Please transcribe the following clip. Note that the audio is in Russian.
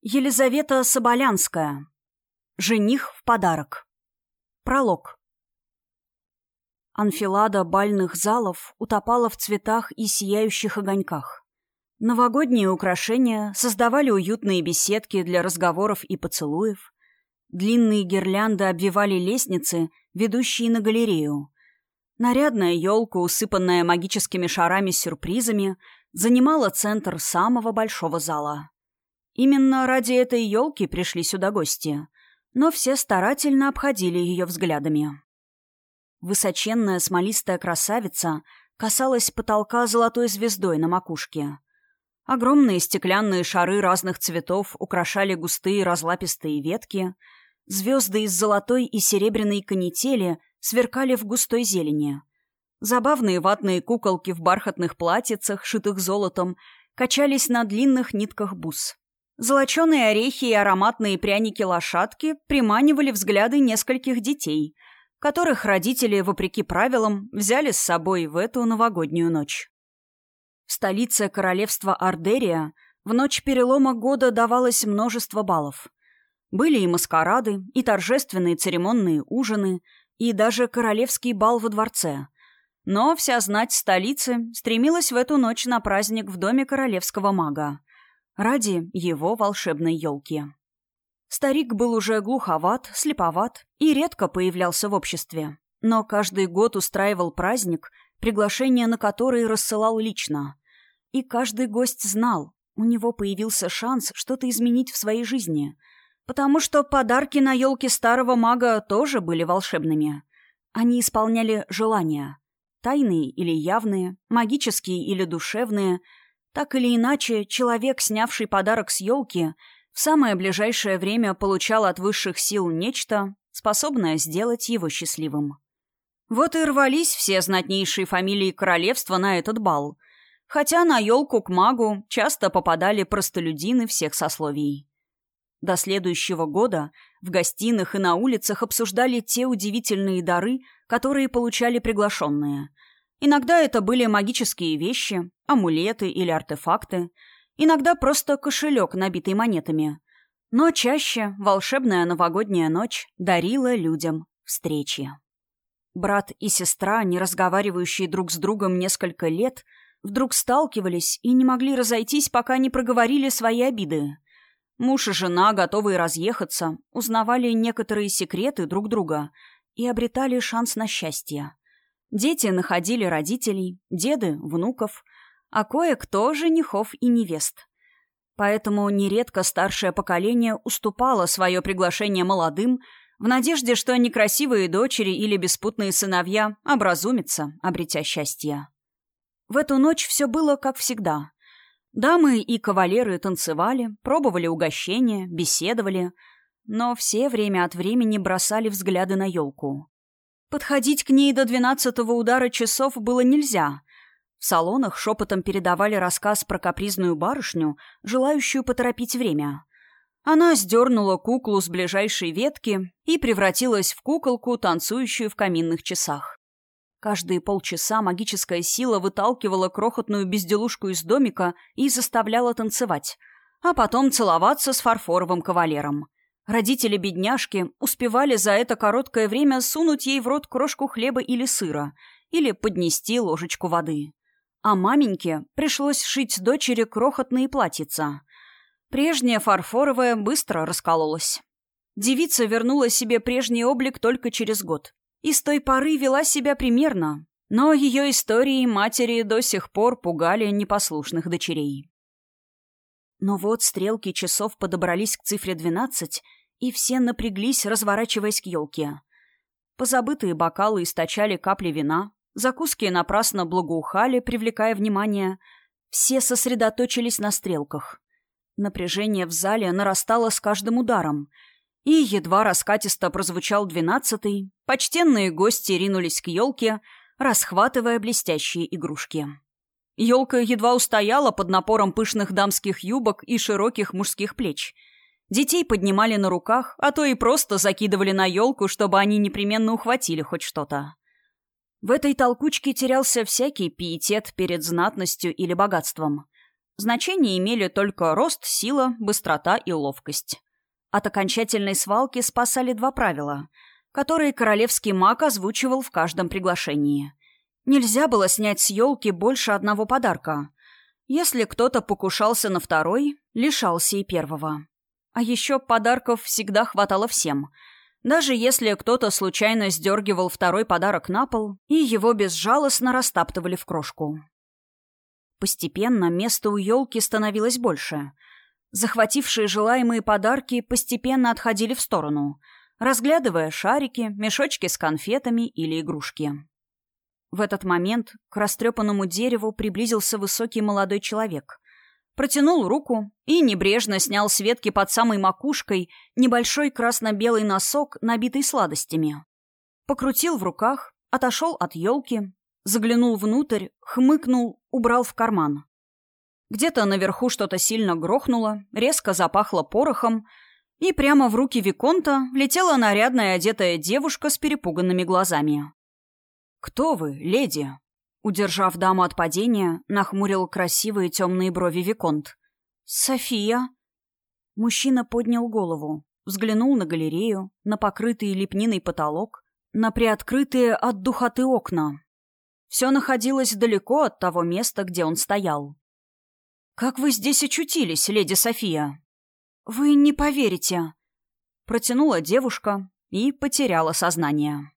Елизавета Соболянская. Жених в подарок. Пролог. Анфилада бальных залов утопала в цветах и сияющих огоньках. Новогодние украшения создавали уютные беседки для разговоров и поцелуев. Длинные гирлянды обвивали лестницы, ведущие на галерею. Нарядная елка, усыпанная магическими шарами с сюрпризами, занимала центр самого большого зала. Именно ради этой елки пришли сюда гости, но все старательно обходили ее взглядами. Высоченная смолистая красавица касалась потолка золотой звездой на макушке. Огромные стеклянные шары разных цветов украшали густые разлапистые ветки, звезды из золотой и серебряной канители сверкали в густой зелени. Забавные ватные куколки в бархатных платьицах, шитых золотом, качались на длинных нитках бус. Золоченые орехи и ароматные пряники-лошадки приманивали взгляды нескольких детей, которых родители, вопреки правилам, взяли с собой в эту новогоднюю ночь. В столице королевства Ардерия в ночь перелома года давалось множество балов. Были и маскарады, и торжественные церемонные ужины, и даже королевский бал во дворце. Но вся знать столицы стремилась в эту ночь на праздник в доме королевского мага ради его волшебной елки. Старик был уже глуховат, слеповат и редко появлялся в обществе, но каждый год устраивал праздник, приглашение на который рассылал лично. И каждый гость знал, у него появился шанс что-то изменить в своей жизни, потому что подарки на елке старого мага тоже были волшебными. Они исполняли желания, тайные или явные, магические или душевные – так или иначе, человек, снявший подарок с елки, в самое ближайшее время получал от высших сил нечто, способное сделать его счастливым. Вот и рвались все знатнейшие фамилии королевства на этот бал, хотя на елку к магу часто попадали простолюдины всех сословий. До следующего года в гостиных и на улицах обсуждали те удивительные дары, которые получали приглашенные – Иногда это были магические вещи, амулеты или артефакты, иногда просто кошелек, набитый монетами. Но чаще волшебная новогодняя ночь дарила людям встречи. Брат и сестра, не разговаривающие друг с другом несколько лет, вдруг сталкивались и не могли разойтись, пока не проговорили свои обиды. Муж и жена, готовые разъехаться, узнавали некоторые секреты друг друга и обретали шанс на счастье. Дети находили родителей, деды — внуков, а кое-кто — женихов и невест. Поэтому нередко старшее поколение уступало свое приглашение молодым в надежде, что некрасивые дочери или беспутные сыновья образумятся, обретя счастье. В эту ночь все было как всегда. Дамы и кавалеры танцевали, пробовали угощения, беседовали, но все время от времени бросали взгляды на елку. Подходить к ней до двенадцатого удара часов было нельзя. В салонах шепотом передавали рассказ про капризную барышню, желающую поторопить время. Она сдернула куклу с ближайшей ветки и превратилась в куколку, танцующую в каминных часах. Каждые полчаса магическая сила выталкивала крохотную безделушку из домика и заставляла танцевать, а потом целоваться с фарфоровым кавалером. Родители бедняжки успевали за это короткое время сунуть ей в рот крошку хлеба или сыра, или поднести ложечку воды. А маменьке пришлось шить дочери крохотные платьица. Прежняя фарфоровая быстро раскололась. Девица вернула себе прежний облик только через год. И с той поры вела себя примерно, но ее истории матери до сих пор пугали непослушных дочерей. Но вот стрелки часов подобрались к цифре двенадцать, и все напряглись, разворачиваясь к елке. Позабытые бокалы источали капли вина, закуски напрасно благоухали, привлекая внимание. Все сосредоточились на стрелках. Напряжение в зале нарастало с каждым ударом. И едва раскатисто прозвучал двенадцатый, почтенные гости ринулись к елке, расхватывая блестящие игрушки. Елка едва устояла под напором пышных дамских юбок и широких мужских плеч — Детей поднимали на руках, а то и просто закидывали на елку, чтобы они непременно ухватили хоть что-то. В этой толкучке терялся всякий пиетет перед знатностью или богатством. Значение имели только рост, сила, быстрота и ловкость. От окончательной свалки спасали два правила, которые королевский маг озвучивал в каждом приглашении. Нельзя было снять с елки больше одного подарка. Если кто-то покушался на второй, лишался и первого. А еще подарков всегда хватало всем. Даже если кто-то случайно сдергивал второй подарок на пол, и его безжалостно растаптывали в крошку. Постепенно места у елки становилось больше. Захватившие желаемые подарки постепенно отходили в сторону, разглядывая шарики, мешочки с конфетами или игрушки. В этот момент к растрепанному дереву приблизился высокий молодой человек. Протянул руку и небрежно снял с ветки под самой макушкой небольшой красно-белый носок, набитый сладостями. Покрутил в руках, отошел от елки, заглянул внутрь, хмыкнул, убрал в карман. Где-то наверху что-то сильно грохнуло, резко запахло порохом, и прямо в руки Виконта влетела нарядная одетая девушка с перепуганными глазами. «Кто вы, леди?» Удержав даму от падения, нахмурил красивые темные брови Виконт. «София?» Мужчина поднял голову, взглянул на галерею, на покрытый лепниной потолок, на приоткрытые от духоты окна. Все находилось далеко от того места, где он стоял. «Как вы здесь очутились, леди София?» «Вы не поверите», — протянула девушка и потеряла сознание.